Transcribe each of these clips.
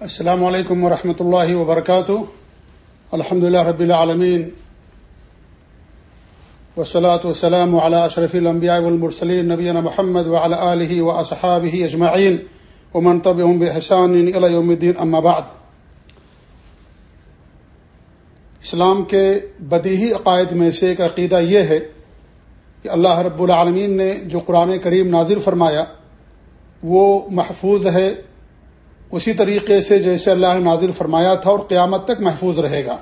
السلام علیکم ورحمۃ اللہ وبرکاتہ۔ الحمد لله رب العالمین۔ وسلاۃ والسلام على اشرف الانبیاء والمرسلین نبینا محمد وعلى آله واصحابه اجمعین۔ ومن تبعهم باحسان الى يوم الدین، اما بعد۔ اسلام کے بدیہی عقائد میں سے ایک عقیدہ یہ ہے کہ اللہ رب العالمین نے جو قرآن کریم نازل فرمایا، وہ محفوظ ہے اسی طریقے سے جیسے اللہ نے نازل فرمایا تھا اور قیامت تک محفوظ رہے گا۔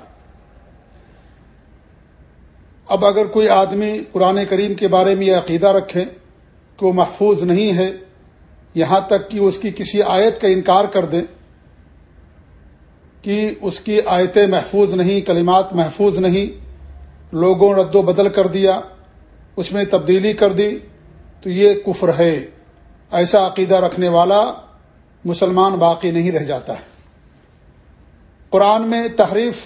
اب اگر کوئی آدمی قرآن کریم کے بارے میں یہ عقیدہ رکھے کہ وہ محفوظ نہیں ہے، یہاں تک کہ اس کی کسی آیت کا انکار کر دے کہ اس کی آیتیں محفوظ نہیں، کلمات محفوظ نہیں، لوگوں رد و بدل کر دیا، اس میں تبدیلی کر دی، تو یہ کفر ہے۔ ایسا عقیدہ رکھنے والا مسلمان باقی نہیں رہ جاتا ہے۔ قرآن میں تحریف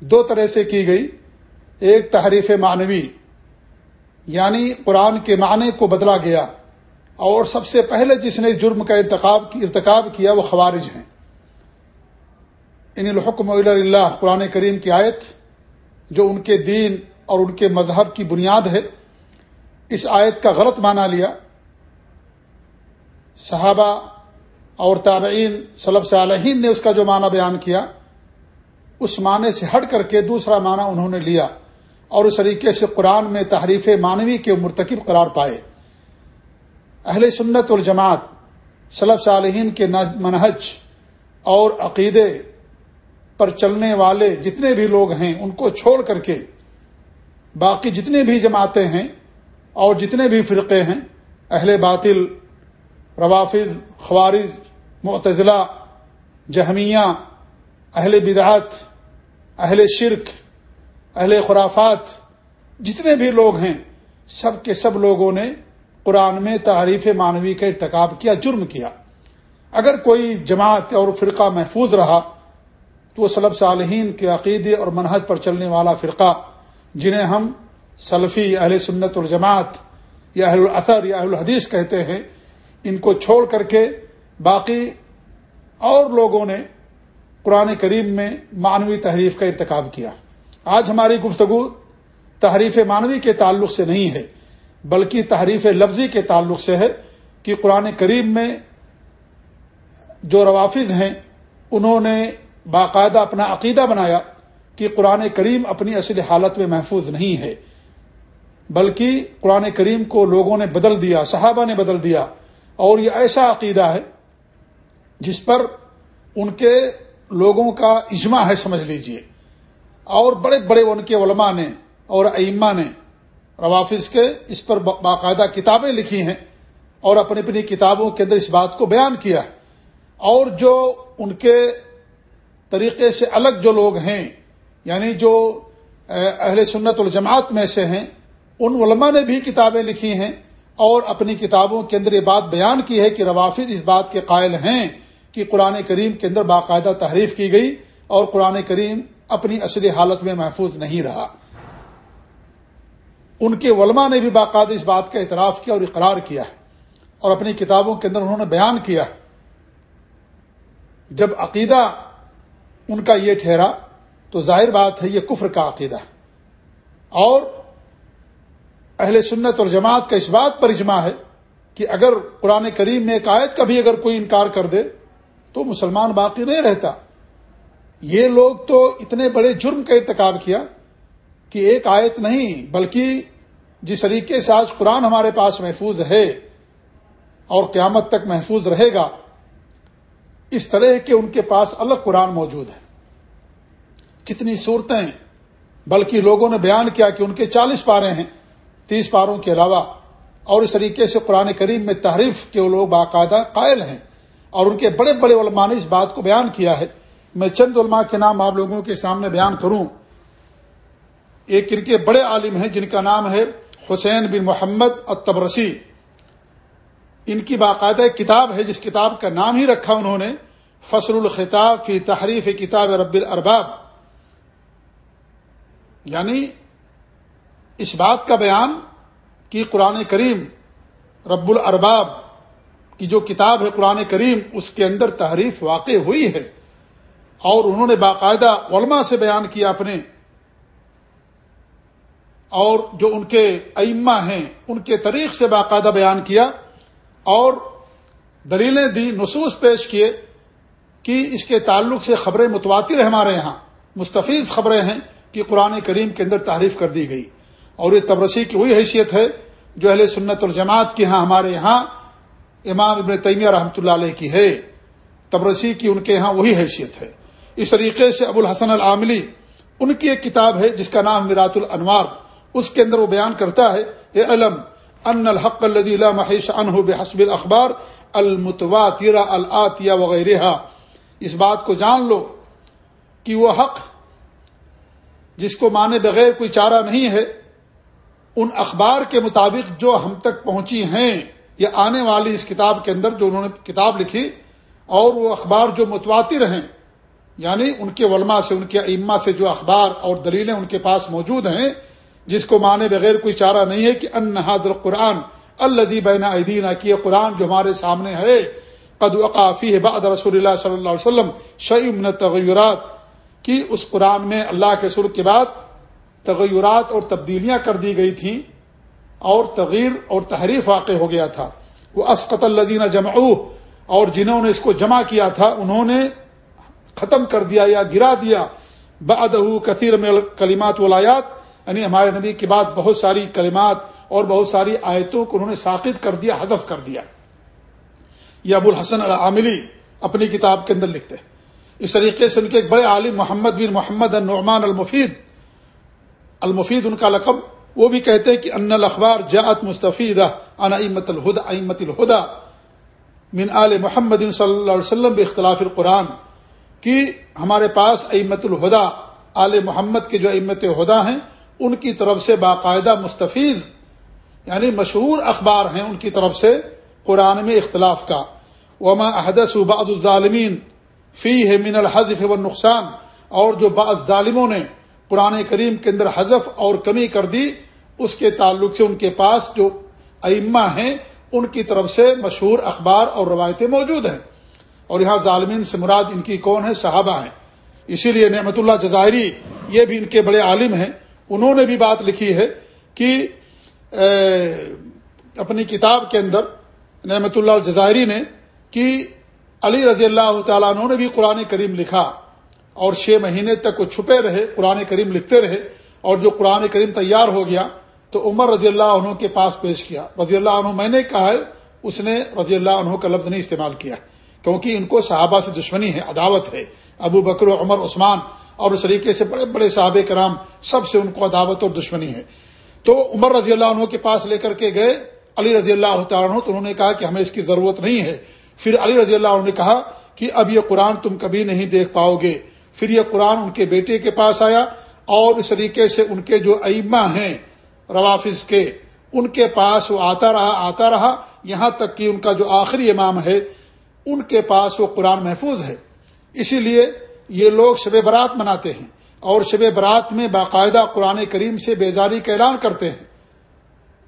دو طرح سے کی گئی۔ ایک تحریف معنوی یعنی قرآن کے معنی کو بدلا گیا۔ اور سب سے پہلے جس نے اس جرم کا ارتقاب ارتکاب کیا، وہ خوارج ہیں۔ ان الحکم اللہ قرآن کریم کی آیت، جو ان کے دین اور ان کے مذہب کی بنیاد ہے، اس آیت کا غلط معنی لیا۔ صحابہ اور تابعین صلب صالحین نے اس کا جو معنی بیان کیا، اس معنی سے ہٹ کر کے دوسرا معنی انہوں نے لیا اور اس طریقے سے قرآن میں تحریف معنوی کے مرتکب قرار پائے۔ اہل سنت الجماعت صلب صالحین کے منہج اور عقیدے پر چلنے والے جتنے بھی لوگ ہیں، ان کو چھوڑ کر کے باقی جتنے بھی جماعتیں ہیں اور جتنے بھی فرقے ہیں، اہل باطل، روافظ، خوارج معتزلہ، جہمیہ، اہل بدعت، اہل شرک، اہل خرافات، جتنے بھی لوگ ہیں، سب کے سب لوگوں نے قرآن میں تعریف معنوی کا ارتکاب کیا، جرم کیا۔ اگر کوئی جماعت اور فرقہ محفوظ رہا، تو وہ صلب صالحین کے عقیدے اور منحج پر چلنے والا فرقہ، جنہیں ہم سلفی، اہل سنت الجماعت یا اہل الاثر یا اہل الحدیث کہتے ہیں، ان کو چھوڑ کر کے باقی اور لوگوں نے قرآن کریم میں معنوی تحریف کا ارتکاب کیا۔ آج ہماری گفتگو تحریف معنوی کے تعلق سے نہیں ہے، بلکہ تحریف لفظی کے تعلق سے ہے کہ قرآن کریم میں جو روافظ ہیں، انہوں نے باقاعدہ اپنا عقیدہ بنایا کہ قرآن کریم اپنی اصل حالت میں محفوظ نہیں ہے، بلکہ قرآن کریم کو لوگوں نے بدل دیا، صحابہ نے بدل دیا اور یہ ایسا عقیدہ ہے جس پر ان کے لوگوں کا اجماع ہے، سمجھ لیجیے۔ اور بڑے بڑے ان کے علماء نے اور ائمہ نے روافظ کے اس پر باقاعدہ کتابیں لکھی ہیں اور اپنی اپنی کتابوں کے اندر اس بات کو بیان کیا۔ ہے اور جو ان کے طریقے سے الگ جو لوگ ہیں یعنی جو اہل سنت الجماعت میں سے ہیں، ان علماء نے بھی کتابیں لکھی ہیں اور اپنی کتابوں کے اندر یہ بات بیان کی ہے کہ روافظ اس بات کے قائل ہیں۔ کہ قرآن کریم کے اندر باقاعدہ تحریف کی گئی اور قرآن کریم اپنی اصلی حالت میں محفوظ نہیں رہا۔ ان کے علماء نے بھی باقاعدہ اس بات کا اعتراف کیا اور اقرار کیا اور اپنی کتابوں کے اندر انہوں نے بیان کیا۔ جب عقیدہ ان کا یہ ٹھہرا تو ظاہر بات ہے یہ کفر کا عقیدہ اور اہل سنت اور جماعت کا اس بات پر اجماع ہے کہ اگر قرآن کریم میں ایک آیت کا بھی اگر کوئی انکار کر دے تو مسلمان باقی نہیں رہتا۔ یہ لوگ تو اتنے بڑے جرم کا ارتکاب کیا کہ ایک آیت نہیں، بلکہ جس طریقے سے آج قرآن ہمارے پاس محفوظ ہے اور قیامت تک محفوظ رہے گا، اس طرح کے ان کے پاس الگ قرآن موجود ہے۔ کتنی صورتیں، بلکہ لوگوں نے بیان کیا کہ ان کے چالیس پارے ہیں، تیس پاروں کے علاوہ۔ اور اس طریقے سے قرآن کریم میں تحریف کے وہ لوگ باقاعدہ قائل ہیں۔ اور ان کے بڑے بڑے علماء نے اس بات کو بیان کیا ہے۔ میں چند علماء کے نام آپ لوگوں کے سامنے بیان کروں۔ ایک ان کے بڑے عالم ہیں جن کا نام ہے حسین بن محمد التبرسی ان کی باقاعدہ کتاب ہے، جس کتاب کا نام ہی رکھا انہوں نے، فصل الخطاب فی تحریف کتاب رب الارباب۔ یعنی اس بات کا بیان کہ قرآن کریم رب الارباب کی جو کتاب ہے قرآن کریم، اس کے اندر تحریف واقع ہوئی ہے۔ اور انہوں نے باقاعدہ علماء سے بیان کیا اپنے۔ اور جو ان کے ائمہ ہیں، ان کے طریق سے باقاعدہ بیان کیا۔ اور دلیلیں دی، نصوص پیش کیے کہ اس کے تعلق سے خبریں متواتر ہیں ہمارے یہاں۔ مستفیض خبریں ہیں کہ قرآن کریم کے اندر تعریف کر دی گئی۔ اور یہ تبرسی کی وہی حیثیت ہے جو اہل سنت الجماعت کی ہاں ہمارے یہاں امام ابن تیمیہ رحمۃ اللہ علیہ کی ہے، تبرسی کی ان کے یہاں وہی حیثیت ہے۔ اس طریقے سے ابو الحسن العاملی ان کی ایک کتاب ہے جس کا نام میرات الانوار، اس کے اندر وہ بیان کرتا ہے، اے علم، ان الحق الذي لا محيش عنه بحسب الاخبار المتواتره الاتيه وغيرها اس بات کو جان لو کہ وہ حق جس کو مانے بغیر کوئی چارہ نہیں ہے، ان اخبار کے مطابق جو ہم تک پہنچی ہیں۔ یا آنے والی اس کتاب کے اندر جو انہوں نے کتاب لکھی اور وہ اخبار جو متواتر ہیں یعنی ان کے علماء سے، ان کے ائمہ سے جو اخبار اور دلیلیں ان کے پاس موجود ہیں، جس کو مانے بغیر کوئی چارہ نہیں ہے کہ ان نہاد قرآن الزی بین عدینہ کی قرآن جو ہمارے سامنے ہے، قد وقافی بعد رسول اللہ صلی اللہ علیہ وسلم شعیم تغیرات کی اس قرآن میں اللہ کے سر کے بعد تغیرات اور تبدیلیاں کر دی گئی تھیں۔ اور تغیر اور تحریف واقع ہو گیا تھا۔ وہ اسقط الدینہ جمع اور جنہوں نے اس کو جمع کیا تھا، انہوں نے ختم کر دیا یا گرا دیا۔ بعد کثیر میں کلیمات ولایات یعنی ہمارے نبی کے بعد بہت ساری کلمات اور بہت ساری آیتوں کو انہوں نے ساقط کر دیا، حذف کر دیا۔ یہ ابو الحسن العاملی اپنی کتاب کے اندر لکھتے ہیں۔ اس طریقے سے ان کے ایک بڑے عالم محمد بن محمد النعمان المفید المفید ان کا لقب۔ وہ بھی کہتے ہیں کہ ان الاخبار جاءت مستفید ان امت الہدا امت الہدا من آل محمد صلی اللہ علیہ وسلم باختلاف القرآن، کہ ہمارے پاس امت الہدا آل محمد کے جو امت ہدا ہیں، ان کی طرف سے باقاعدہ مستفیض یعنی مشہور اخبار ہیں ان کی طرف سے قرآن میں اختلاف کا۔ وما احدث بعض الظالمین فی ہے من الحذف و نقصان اور جو بعض ظالموں نے قرآن کریم کے اندر حذف اور کمی کر دی اس کے تعلق سے ان کے پاس جو ائمہ ہیں، ان کی طرف سے مشہور اخبار اور روایتیں موجود ہیں۔ اور یہاں ظالمین سے مراد ان کی کون ہے صحابہ ہیں۔ اسی لیے نعمت اللہ جزائری یہ بھی ان کے بڑے عالم ہیں۔ انہوں نے بھی بات لکھی ہے کہ اپنی کتاب کے اندر نعمت اللہ الجزائری نے کہ علی رضی اللہ تعالیٰ عنہ نے بھی قرآن کریم لکھا۔ اور چھ مہینے تک وہ چھپے رہے، قرآن کریم لکھتے رہے۔ اور جو قرآن کریم تیار ہو گیا تو عمر رضی اللہ عنہ کے پاس پیش کیا۔ رضی اللہ عنہ میں نے کہا ہے، اس نے رضی اللہ عنہ کا لفظ نہیں استعمال کیا۔ کیونکہ ان کو صحابہ سے دشمنی ہے، عداوت ہے۔ ابو بکر و عمر، عثمان اور اس طریقے سے بڑے بڑے صحاب کرام سب سے ان کو عداوت اور دشمنی ہے۔ تو عمر رضی اللہ عنہ کے پاس لے کر کے گئے۔ علی رضی اللہ تعالیٰ عنہ، تو انہوں نے کہا کہ ہمیں اس کی ضرورت نہیں ہے۔ پھر علی رضی اللہ عنہ نے کہا کہ اب یہ قرآن تم کبھی نہیں دیکھ پاؤ گے۔ پھر یہ قرآن ان کے بیٹے کے پاس آیا اور اس طریقے سے ان کے جو ائمہ ہیں روافظ کے، ان کے پاس وہ آتا رہا آتا رہا، یہاں تک کہ ان کا جو آخری امام ہے، ان کے پاس وہ قرآن محفوظ ہے۔ اسی لیے یہ لوگ شب برات مناتے ہیں اور شب برات میں باقاعدہ قرآن کریم سے بیزاری کا اعلان کرتے ہیں۔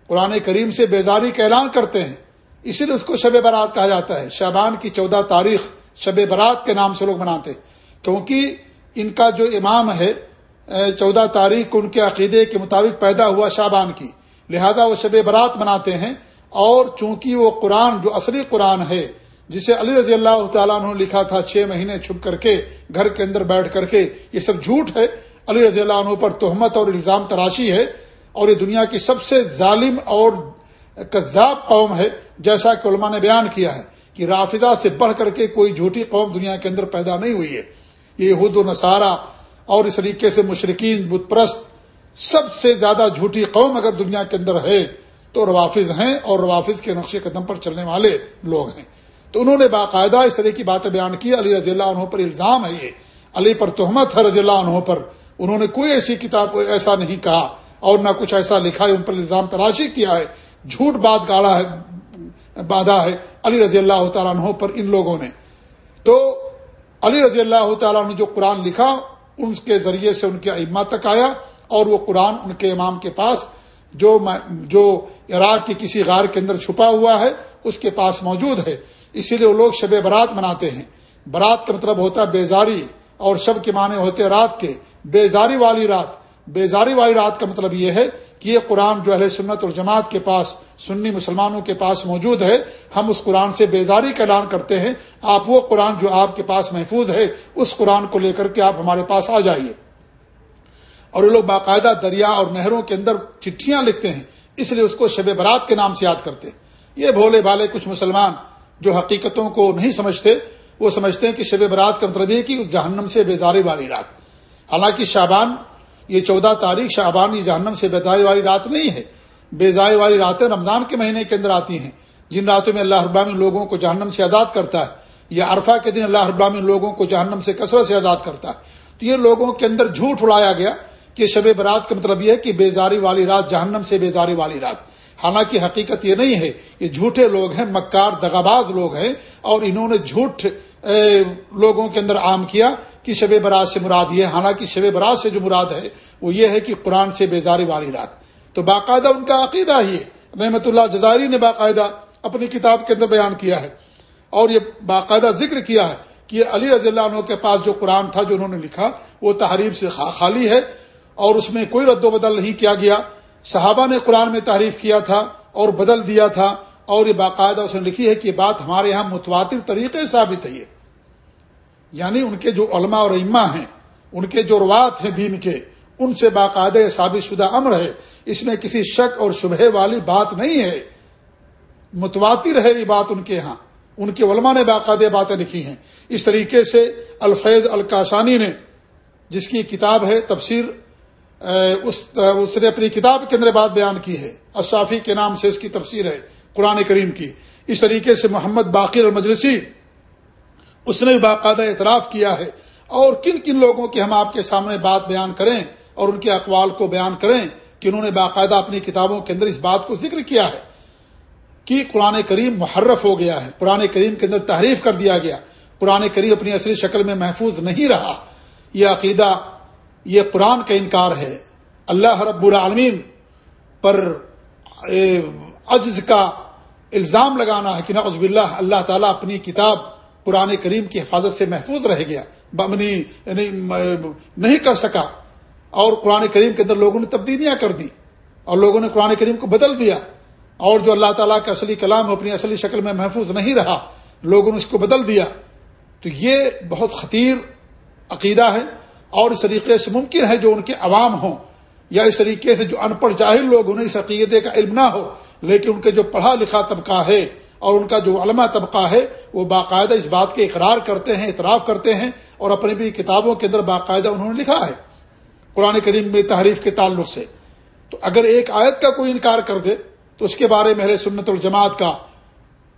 قرآن کریم سے بیزاری کا اعلان کرتے ہیں۔ اسی لیے اس کو شب برات کہا جاتا ہے۔ شابان کی چودہ تاریخ شب برات کے نام سے لوگ مناتے ہیں۔ کیونکہ ان کا جو امام ہے چودہ تاریخ کو ان کے عقیدے کے مطابق پیدا ہوا شابان کی۔ لہذا وہ شب برات مناتے ہیں اور چونکہ وہ قرآن جو اصلی قرآن ہے، جسے علی رضی اللہ تعالیٰ نے لکھا تھا چھ مہینے چھپ کر کے، گھر کے اندر بیٹھ کر کے، یہ سب جھوٹ ہے۔ علی رضی اللہ عنہ پر تہمت اور الزام تراشی ہے اور یہ دنیا کی سب سے ظالم اور کذاب قوم ہے، جیسا کہ علماء نے بیان کیا ہے کہ رافضہ سے بڑھ کر کے کوئی جھوٹی قوم دنیا کے اندر پیدا نہیں ہوئی ہے۔ یہ حد و نصارہ اور اس طریقے سے مشرقین بت پرست، سب سے زیادہ جھوٹی قوم اگر دنیا کے اندر ہے، تو روافظ ہیں اور روافظ کے نقش قدم پر چلنے والے لوگ ہیں۔ تو انہوں نے باقاعدہ اس طرح کی باتیں بیان کی۔ علی رضی اللہ عنہ پر الزام ہے یہ۔ علی پر تہمت ہے رضی اللہ عنہ پر۔ انہوں نے کوئی ایسی کتاب کو ایسا نہیں کہا اور نہ کچھ ایسا لکھا ہے، ان پر الزام تراشی کیا ہے۔ جھوٹ بات گاڑا ہے، باندھا ہے علی رضی اللہ تعالیٰ عنہ پر ان لوگوں نے۔ تو علی رضی اللہ تعالیٰ نے جو قرآن لکھا ان کے ذریعے سے ان کے اما تک آیا اور وہ قرآن ان کے امام کے پاس جو جو عراق کی کسی غار کے اندر چھپا ہوا ہے، اس کے پاس موجود ہے۔ اسی لیے وہ لوگ شب برات مناتے ہیں۔ برات کا مطلب ہوتا ہے بیزاری اور شب کے معنی ہوتے رات کے۔ بیزاری والی رات۔ بیزاری والی رات کا مطلب یہ ہے کہ یہ قرآن جو اہل سنت اور جماعت کے پاس، سنی مسلمانوں کے پاس موجود ہے، ہم اس قرآن سے بیزاری کا اعلان کرتے ہیں، آپ وہ قرآن جو آپ کے پاس محفوظ ہے، اس قرآن کو لے کر کے آپ ہمارے پاس آ جائیے۔ اور وہ لوگ باقاعدہ دریا اور نہروں کے اندر چٹھیاں لکھتے ہیں، اس لیے اس کو شب برات کے نام سے یاد کرتے ہیں۔ یہ بھولے بھالے کچھ مسلمان جو حقیقتوں کو نہیں سمجھتے، وہ سمجھتے ہیں کہ شب برات کا مطلب یہ کہ جہنم سے بیداری والی رات۔ حالانکہ شابان یہ چودہ تاریخ شعبان یہ جہنم سے بیداری والی رات نہیں ہے۔ بیزاری والی راتیں رمضان کے مہینے کے اندر آتی ہیں۔ جن راتوں میں اللہ ابامن لوگوں کو جہنم سے آزاد کرتا ہے، یا عرفہ کے دن اللہ ابامن لوگوں کو جہنم سے کثرت سے آزاد کرتا ہے۔ تو یہ لوگوں کے اندر جھوٹ اڑایا گیا کہ شب برات کا مطلب یہ ہے کہ بیزاری والی رات جہنم سے بیزاری والی رات۔ حالانکہ حقیقت یہ نہیں ہے، یہ جھوٹے لوگ ہیں، مکار دغاباز لوگ ہیں اور انہوں نے جھوٹ لوگوں کے اندر عام کیا۔ کہ شب برات سے مراد یہ حالانکہ شب برات سے جو مراد ہے، وہ یہ ہے کہ قرآن سے بیزاری والی رات۔ تو باقاعدہ ان کا عقیدہ ہی ہے۔ رحمت اللہ جزاری نے باقاعدہ اپنی کتاب کے اندر بیان کیا ہے۔ اور یہ باقاعدہ ذکر کیا ہے کہ یہ علی رضی اللہ عنہ کے پاس جو قرآن تھا جو انہوں نے لکھا، وہ تحریف سے خالی ہے۔ اور اس میں کوئی رد و بدل نہیں کیا گیا۔ صحابہ نے قرآن میں تعریف کیا تھا اور بدل دیا تھا۔ اور یہ باقاعدہ اس نے لکھی ہے کہ یہ بات ہمارے یہاں متواتر طریقے ثابت ہے۔ یہ یعنی ان کے جو علماء اور اما ہیں، ان کے جو روات ہیں دین کے، ان سے باقاعدہ ثابت شدہ امر ہے۔ اس میں کسی شک اور شبہ والی بات نہیں ہے۔ متواتر ہے یہ بات ان کے ہاں۔ ان کے علماء نے باقاعدہ باتیں لکھی ہیں۔ اس طریقے سے الفیض الکاشانی نے جس کی کتاب ہے تفسیر اس اس نے اپنی کتاب کے اندر بات بیان کی ہے۔ اشافی کے نام سے اس کی تفسیر ہے، قرآن کریم کی۔ اس طریقے سے محمد باقر المجلسی اس نے بھی باقاعدہ اعتراف کیا ہے۔ اور کن کن لوگوں کی ہم آپ کے سامنے بات بیان کریں اور ان کے اقوال کو بیان کریں کہ انہوں نے باقاعدہ اپنی کتابوں کے اندر اس بات کو ذکر کیا ہے کہ قرآن کریم محرف ہو گیا ہے، قرآن کریم کے اندر تحریف کر دیا گیا۔ قرآن کریم اپنی اصلی شکل میں محفوظ نہیں رہا۔ یہ عقیدہ، یہ قرآن کا انکار ہے۔ اللہ رب العالمین پر عجز کا الزام لگانا ہے کہ نعوذ باللہ اللہ تعالیٰ اپنی کتاب قرآن کریم کی حفاظت سے محفوظ رہ گیا، بمنی یعنی نہیں کر سکا۔ اور قرآن کریم کے اندر لوگوں نے تبدیلیاں کر دی اور لوگوں نے قرآن کریم کو بدل دیا۔ اور جو اللہ تعالیٰ کا اصلی کلام اپنی اصلی شکل میں محفوظ نہیں رہا، لوگوں نے اس کو بدل دیا۔ تو یہ بہت خطیر عقیدہ ہے اور اس طریقے سے ممکن ہے جو ان کے عوام ہوں، یا اس طریقے سے جو ان پڑھ جاہل لوگ انہیں اس عقیدے کا علم نہ ہو، لیکن ان کے جو پڑھا لکھا طبقہ ہے اور ان کا جو علماء طبقہ ہے، وہ باقاعدہ اس بات کے اقرار کرتے ہیں، اعتراف کرتے ہیں اور اپنی بھی کتابوں کے اندر باقاعدہ انہوں نے لکھا ہے۔ قرآن کریم میں تحریف کے تعلق سے۔ تو اگر ایک آیت کا کوئی انکار کر دے، تو اس کے بارے میں سنت الجماعت کا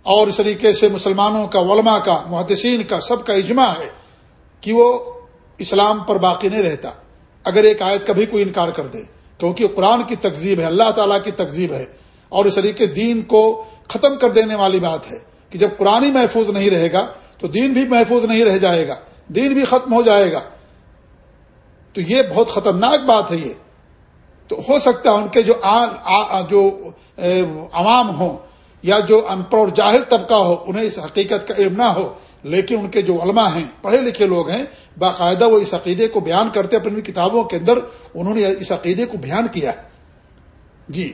اور اس طریقے سے مسلمانوں کا، علماء کا، محدثین کا، سب کا اجماع ہے کہ وہ اسلام پر باقی نہیں رہتا۔ اگر ایک آیت کا بھی کوئی انکار کر دے، کیونکہ قرآن کی تقزیب ہے، اللہ تعالیٰ کی تقزیب ہے۔ اور اس طریقے دین کو ختم کر دینے والی بات ہے کہ جب قرآن ہی محفوظ نہیں رہے گا تو دین بھی محفوظ نہیں رہ جائے گا، دین بھی ختم ہو جائے گا۔ تو یہ بہت خطرناک بات ہے یہ۔ تو ہو سکتا ہے ان کے جو جو عوام ہوں یا جو ان پڑھ جاہر طبقہ ہو، انہیں اس حقیقت کا علم نہ ہو، لیکن ان کے جو علماء ہیں، پڑھے لکھے لوگ ہیں، باقاعدہ وہ اس عقیدے کو بیان کرتے اپنی کتابوں کے اندر انہوں نے اس عقیدے کو بیان کیا۔ جی۔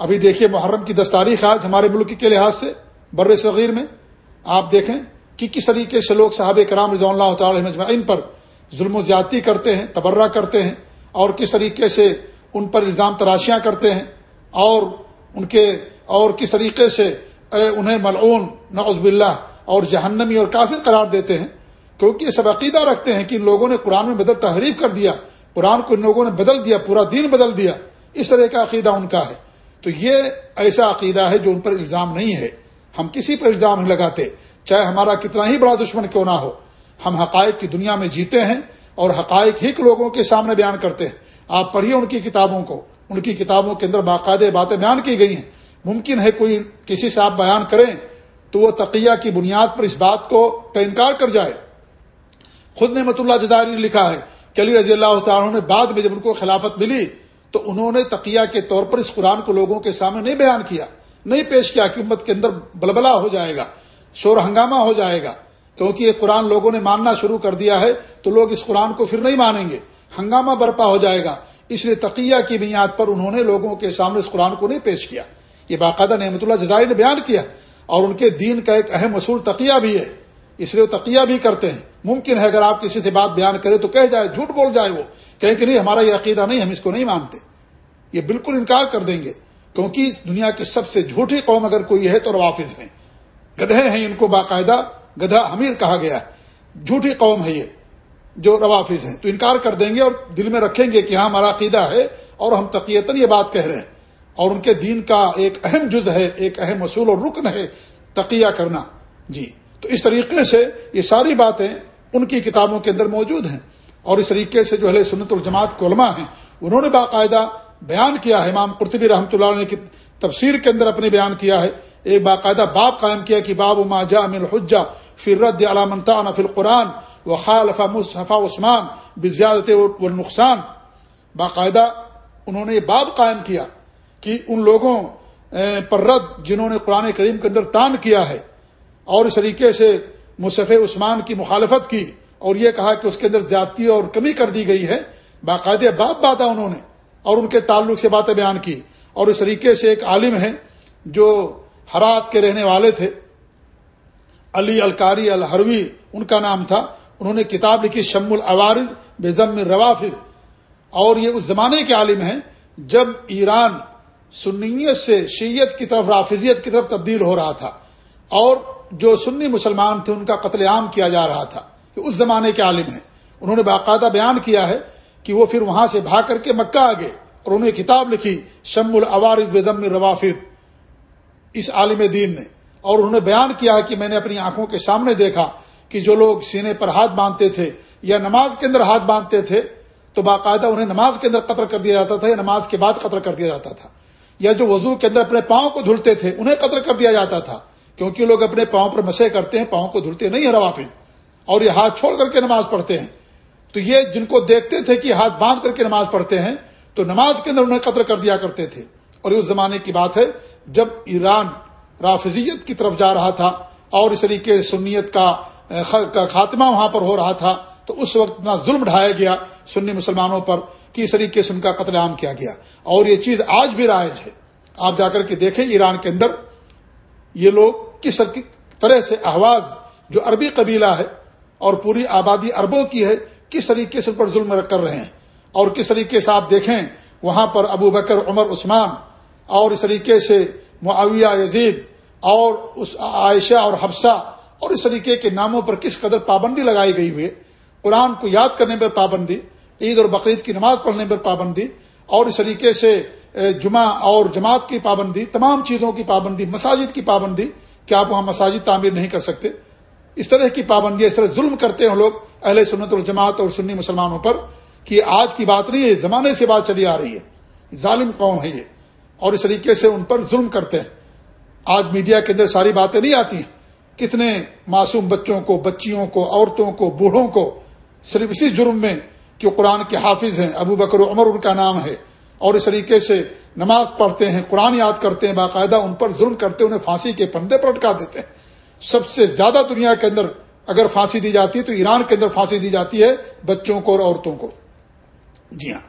ابھی دیکھیے محرم کی دس تاریخ آج ہمارے ملک کے لحاظ سے بر صغیر میں آپ دیکھیں کہ کس طریقے سے لوگ صحابہ کرام رضا اللہ تعالی مجمعین پر ظلم و زیادتی کرتے ہیں، تبرہ کرتے ہیں اور کس طریقے سے ان پر الزام تراشیاں کرتے ہیں اور ان کے اور کس طریقے سے انہیں ملعون، نعوذ باللہ، اور جہنمی اور کافر قرار دیتے ہیں۔ کیونکہ یہ سب عقیدہ رکھتے ہیں کہ ان لوگوں نے قرآن میں بدل تحریف کر دیا، قرآن کو ان لوگوں نے بدل دیا، پورا دین بدل دیا۔ اس طرح کا عقیدہ ان کا ہے۔ تو یہ ایسا عقیدہ ہے جو ان پر الزام نہیں ہے۔ ہم کسی پر الزام نہیں لگاتے، چاہے ہمارا کتنا ہی بڑا دشمن کیوں نہ ہو۔ ہم حقائق کی دنیا میں جیتے ہیں اور حقائق ہی لوگوں کے سامنے بیان کرتے ہیں۔ آپ پڑھیے ان کی کتابوں کو۔ ان کی کتابوں کے اندر باقاعدہ باتیں بیان کی گئی ہیں۔ ممکن ہے کوئی کسی سے آپ بیان کریں تو وہ تقیہ کی بنیاد پر اس بات کو کا انکار کر جائے۔ خود نعمت اللہ جزائری نے لکھا ہے کہ علی رضی اللہ تعالیٰ نے بعد میں جب ان کو خلافت ملی تو انہوں نے تقیہ کے طور پر اس قرآن کو لوگوں کے سامنے نہیں بیان کیا، نہیں پیش کیا کہ امت کے اندر بلبلا ہو جائے گا، شور ہنگامہ ہو جائے گا۔ کیونکہ یہ قرآن لوگوں نے ماننا شروع کر دیا ہے تو لوگ اس قرآن کو پھر نہیں مانیں گے۔ ہنگامہ برپا ہو جائے گا۔ اس لیے تقیہ کی بنیاد پر انہوں نے لوگوں کے سامنے اس قرآن کو نہیں پیش کیا۔ یہ باقاعدہ نعمت اللہ جزائی نے بیان کیا۔ اور ان کے دین کا ایک اہم اصول تقیہ بھی ہے۔ اس لیے وہ تقیہ بھی کرتے ہیں۔ ممکن ہے اگر آپ کسی سے بات بیان کریں تو کہہ جائے، جھوٹ بول جائے وہ۔ کہیں کہ نہیں، ہمارا یہ عقیدہ نہیں، ہم اس کو نہیں مانتے۔ یہ بالکل انکار کر دیں گے، کیونکہ دنیا کی سب سے جھوٹی قوم اگر کوئی ہے تو روافظ ہیں۔ گدھے ہیں ان کو باقاعدہ، گدھا حمیر کہا گیا ہے۔ جھوٹی قوم ہے یہ، جو روافظ ہیں۔ تو انکار کر دیں گے اور دل میں رکھیں گے کہ ہاں ہمارا عقیدہ ہے اور ہم تقیتاً یہ بات کہہ رہے ہیں۔ اور ان کے دین کا ایک اہم جز ہے، ایک اہم اصول اور رکن ہے تقیہ کرنا۔ جی تو اس طریقے سے یہ ساری باتیں ان کی کتابوں کے اندر موجود ہیں۔ اور اس طریقے سے جو اہل سنت الجماعت کے علماء ہیں، انہوں نے باقاعدہ بیان کیا ہے۔ امام قرطبی رحمۃ اللہ نے تفسیر کے اندر اپنے بیان کیا ہے۔ ایک باقاعدہ باب قائم کیا کہ باب ما جاء من الحجہ فی رد على من طعن فی القرآن وخالف مصطفى عثمان بزیادت والنقصان۔ باقاعدہ انہوں نے یہ باب قائم کیا کہ ان لوگوں پر رد جنہوں نے قرآن کریم کے اندر تان کیا ہے اور اس طریقے سے مصف عثمان کی مخالفت کی۔ اور یہ کہا کہ اس کے اندر زیادتی اور کمی کر دی گئی ہے۔ باقاعدہ باپ باتا انہوں نے اور ان کے تعلق سے باتیں بیان کی۔ اور اس طریقے سے ایک عالم ہے جو ہرات کے رہنے والے تھے۔ علی الکاری الحروی، ان کا نام تھا۔ انہوں نے کتاب لکھی شم العوارض بے ضم روافظ۔ اور یہ اس زمانے کے عالم ہیں جب ایران سنیت سے شیت کی طرف، رافضیت کی طرف تبدیل ہو رہا تھا۔ اور جو سنی مسلمان تھے، ان کا قتل عام کیا جا رہا تھا۔ کہ اس زمانے کے عالم ہیں۔ انہوں نے باقاعدہ بیان کیا ہے کہ وہ پھر وہاں سے بھاگ کر کے مکہ آ گئے اور انہوں نے کتاب لکھی شم العوارض بدم روافد اس عالم دین نے۔ اور انہوں نے بیان کیا ہے کہ میں نے اپنی آنکھوں کے سامنے دیکھا کہ جو لوگ سینے پر ہاتھ باندھتے تھے یا نماز کے اندر ہاتھ باندھتے تھے، تو باقاعدہ انہیں نماز کے اندر قطر کر دیا جاتا تھا یا نماز کے بعد قطر کر دیا جاتا تھا۔ یا جو وضو کے اندر اپنے پاؤں کو دھلتے تھے، انہیں قطر کر دیا جاتا تھا۔ کیونکہ لوگ اپنے پاؤں پر مسے کرتے ہیں، پاؤں کو دھلتے نہیں ہے روافظ اور یہ ہاتھ چھوڑ کر کے نماز پڑھتے ہیں۔ تو یہ جن کو دیکھتے تھے کہ ہاتھ باندھ کر کے نماز پڑھتے ہیں، تو نماز کے اندر انہیں قطر کر دیا کرتے تھے۔ اور اس زمانے کی بات ہے، جب ایران رافضیت کی طرف جا رہا تھا اور اس طریقے سنیت کا خاتمہ وہاں پر ہو رہا تھا، تو اس وقت اتنا ظلم ڈھایا گیا سنی مسلمانوں پر کہ اس طریقے سے ان کا قتل عام کیا گیا۔ اور یہ چیز آج بھی رائج ہے۔ آپ جا کر کے دیکھیں ایران کے اندر، یہ لوگ کس طرح سے احواز، جو عربی قبیلہ ہے اور پوری آبادی اربوں کی ہے، کس طریقے سے ان پر ظلم کر رہے ہیں؟ اور کس طریقے سے آپ دیکھیں، وہاں پر ابو بکر، عمر، عثمان، اور اس طریقے سے معاویہ، یزید، اور اس، عائشہ اور حفصہ، اور اس طریقے کے ناموں پر کس قدر پابندی لگائی گئی ہوئی قرآن کو یاد کرنے پر پابندی، عید اور بقرعید کی نماز پڑھنے پر پابندی، اور اس طریقے سے جمعہ اور جماعت کی پابندی، تمام چیزوں کی پابندی، مساجد کی پابندی کہ آپ وہاں مساجد تعمیر نہیں کر سکتے؟ اس طرح کی پابندی اس طرح ظلم کرتے ہیں لوگ اہل سنت الجماعت اور سنی مسلمانوں پر کہ آج کی بات نہیں ہے، زمانے سے بات چلی آ رہی ہے۔ ظالم قوم ہے یہ؟ اور اس طریقے سے ان پر ظلم کرتے ہیں۔ آج میڈیا کے اندر ساری باتیں نہیں آتی ہیں۔ کتنے معصوم بچوں کو، بچیوں کو، عورتوں کو، بوڑھوں کو، صرف اسی جرم میں کہ قرآن کے حافظ ہیں۔ ابو بکر عمر ان کا نام ہے۔ اور اس طریقے سے نماز پڑھتے ہیں، قرآن یاد کرتے ہیں، باقاعدہ ان پر ظلم کرتے انہیں پھانسی کے پندے پر اٹکا دیتے ہیں۔ سب سے زیادہ دنیا کے اندر اگر پھانسی دی جاتی ہے تو ایران کے اندر پھانسی دی جاتی ہے بچوں کو اور عورتوں کو۔ جی ہاں۔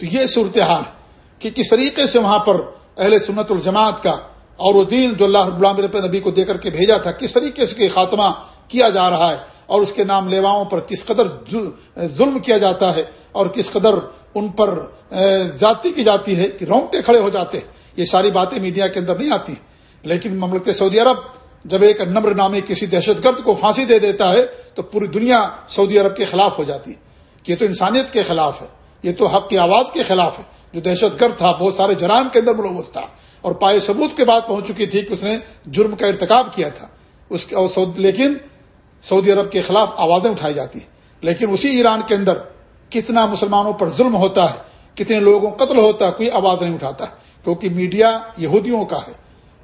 تو یہ صورتحال کہ کس طریقے سے وہاں پر اہل سنت الجماعت کا اور وہ دین جو اللہ رب اللہ نبی کو دے کر کے بھیجا تھا، کس طریقے سے خاتمہ کیا جا رہا ہے اور اس کے نام لیواؤں پر کس قدر ظلم کیا جاتا ہے اور کس قدر ان پر ذاتی کی جاتی ہے کہ رونگٹے کھڑے ہو جاتے ہیں، یہ ساری باتیں میڈیا کے اندر نہیں آتی لیکن مملکت سعودی عرب جب ایک نمر نامی کسی دہشت گرد کو پھانسی دے دیتا ہے، تو پوری دنیا سعودی عرب کے خلاف ہو جاتی ہے۔ کہ یہ تو انسانیت کے خلاف ہے۔ یہ تو حق کی آواز کے خلاف ہے۔ جو دہشت گرد تھا، بہت سارے جرائم کے اندر ملوث تھا۔ اور پائے ثبوت کے بعد پہنچ چکی تھی کہ اس نے جرم کا ارتکاب کیا تھا۔ اس لیکن سعودی عرب کے خلاف آوازیں اٹھائی جاتی ہیں۔ لیکن اسی ایران کے اندر کتنا مسلمانوں پر ظلم ہوتا ہے، کتنے لوگوں قتل ہوتا ہے، کوئی آواز نہیں اٹھاتا۔ کیونکہ میڈیا یہودیوں کا ہے،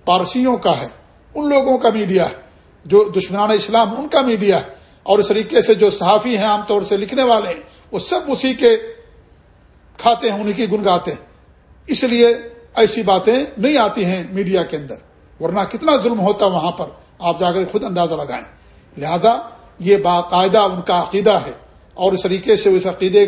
پارسیوں کا ہے۔ ان لوگوں کا میڈیا ہے جو دشمنان اسلام، ان کا میڈیا۔ ہے اور اس طریقے سے جو صحافی ہیں عام طور سے لکھنے والے ہیں وہ سب اسی کے کھاتے ہیں انہیں کی گنگاتے ہیں۔ اس لیے ایسی باتیں نہیں آتی ہیں میڈیا کے اندر۔ ورنہ کتنا ظلم ہوتا وہاں پر، آپ جا کر خود اندازہ لگائیں۔ لہذا یہ باقاعدہ ان کا عقیدہ ہے۔ اور اس طریقے سے اس عقیدے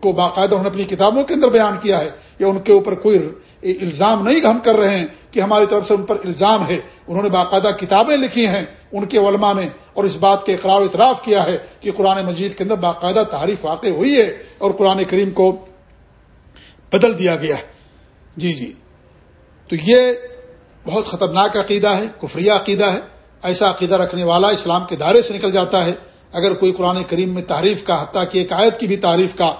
کو باقاعدہ انہوں نے اپنی کتابوں کے اندر بیان کیا ہے۔ یا ان کے اوپر کوئی الزام نہیں ہم کر رہے ہیں۔ کہ ہماری طرف سے ان پر الزام ہے۔ انہوں نے باقاعدہ کتابیں لکھی ہیں ان کے علماء نے، اور اس بات کے اقرار و اطراف کیا ہے کہ قرآن مجید کے اندر باقاعدہ تعریف واقع ہوئی ہے اور قرآن کریم کو بدل دیا گیا ہے۔ جی جی۔ تو یہ بہت خطرناک عقیدہ ہے، کفریہ عقیدہ ہے۔ ایسا عقیدہ رکھنے والا اسلام کے دائرے سے نکل جاتا ہے۔ اگر کوئی قرآن کریم میں تعریف کا، حتیٰ کہ ایک آیت کی بھی تعریف کا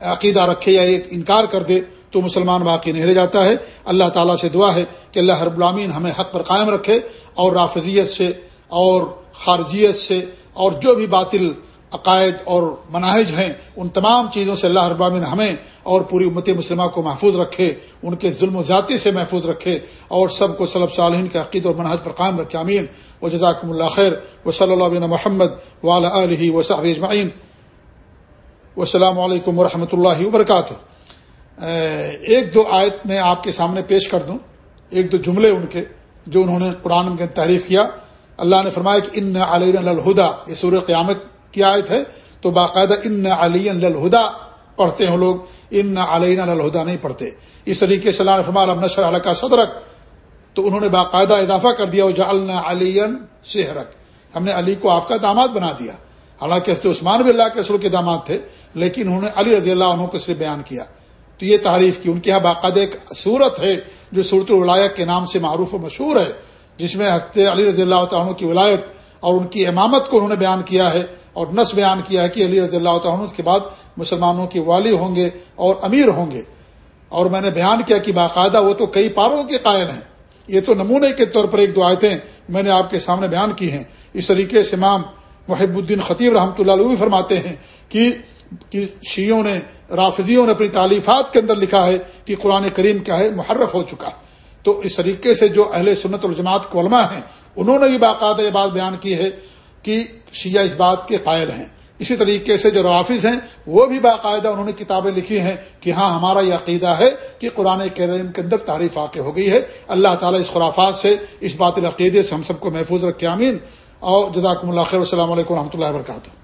عقیدہ رکھے یا ایک انکار کر دے تو مسلمان باقی نہیں رہ جاتا ہے۔ اللہ تعالیٰ سے دعا ہے کہ اللہ ہر غلامین ہمیں حق پر قائم رکھے اور رافضیت سے اور خارجیت سے اور جو بھی باطل عقائد اور مناہج ہیں، ان تمام چیزوں سے اللہ ابامن ہمیں اور پوری امت مسلمہ کو محفوظ رکھے، ان کے ظلم و ذاتی سے محفوظ رکھے اور سب کو صلب صالحین کے عقید اور منہج پر قائم رکھے امین و جزاکم اللہ خیر۔ و صلی اللہ بن محمد ولا علیہ و صحب اجمعین۔ السلام علیکم و رحمۃ اللہ وبرکاتہ۔ ایک دو آیت میں آپ کے سامنے پیش کر دوں۔ ایک دو جملے ان کے جو انہوں نے قرآن میں تعریف کیا۔ اللہ نے فرمایا کہ ان علی الہدا یہ سور قیامت کی آیت ہے۔ تو باقاعدہ ان علی الہدا پڑھتے ہیں لوگ۔ ان علین الہدا نہیں پڑھتے۔ اس طریقے سے اللہ نے فرمایا نشر علیہ کا صدرک۔ تو انہوں نے باقاعدہ اضافہ کر دیا جعلنا علی شہرک ہم نے علی کو آپ کا داماد بنا دیا۔ حالانکہ عثمان بھی اللہ کے سر کے داماد تھے، لیکن انہوں نے علی رضی اللہ عنہ کو صرف بیان کیا۔ تو یہ تعریف کی، ان کے یہاں باقاعدہ ایک صورت ہے۔ جو صورت الولایت کے نام سے معروف و مشہور ہے، جس میں حضرت علی رضی اللہ عنہ کی ولایت اور ان کی امامت کو انہوں نے بیان کیا ہے اور نس بیان کیا ہے کہ علی رضی اللہ عنہ اس کے بعد مسلمانوں کے والی ہوں گے اور امیر ہوں گے۔ اور میں نے بیان کیا کہ باقاعدہ وہ تو کئی پاروں کے قائل ہیں۔ یہ تو نمونے کے طور پر ایک دو آیتیں میں نے آپ کے سامنے بیان کی ہیں۔ اس طریقے سے امام محب الدین خطیب رحمۃ اللہ علیہ فرماتے ہیں کہ شیوں نے، رافضیوں نے اپنی تعلیفات کے اندر لکھا ہے کہ قرآن کریم کیا ہے، محرف ہو چکا تو اس طریقے سے جو اہل سنت الجماعت کو علماء ہیں، انہوں نے بھی باقاعدہ یہ بات بیان کی ہے کہ شیعہ اس بات کے قائل ہیں۔ اسی طریقے سے جو روافظ ہیں، وہ بھی باقاعدہ انہوں نے کتابیں لکھی ہیں کہ ہاں ہمارا یہ عقیدہ ہے کہ قرآن کریم کے اندر تعریف واقع ہو گئی ہے۔ اللہ تعالیٰ اس خرافات سے، اس بات العقیدے سے ہم سب کو محفوظ رکھے امین اور جزاکم اللہ خیر السلام علیکم و رحمۃ اللہ وبرکاتہ۔